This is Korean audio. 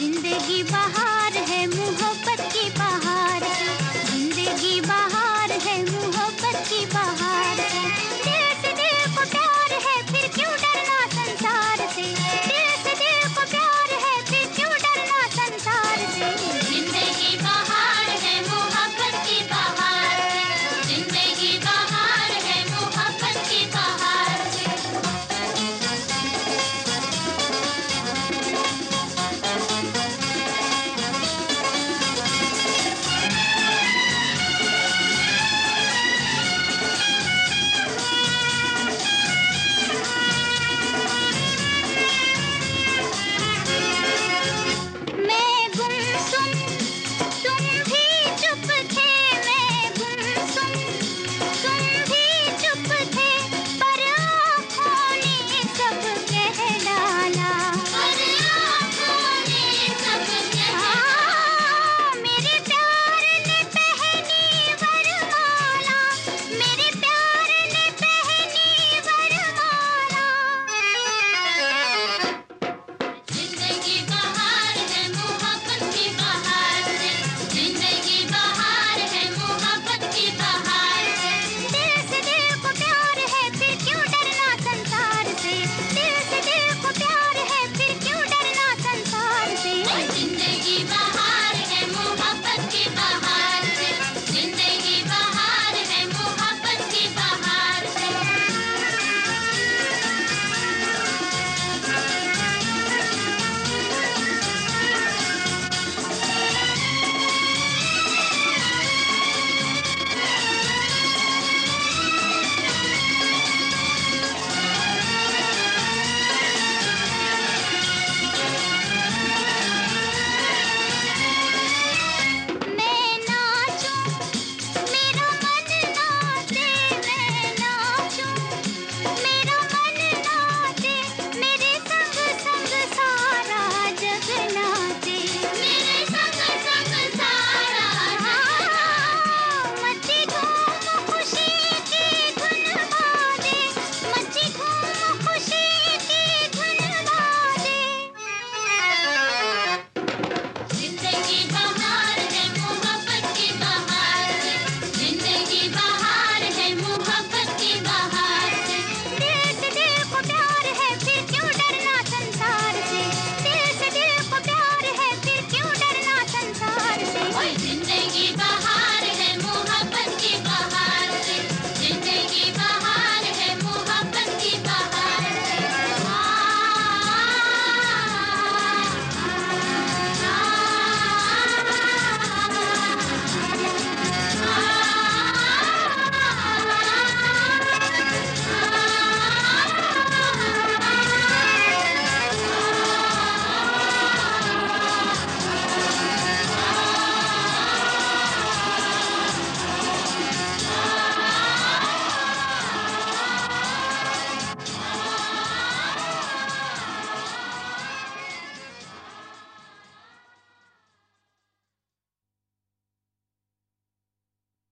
인데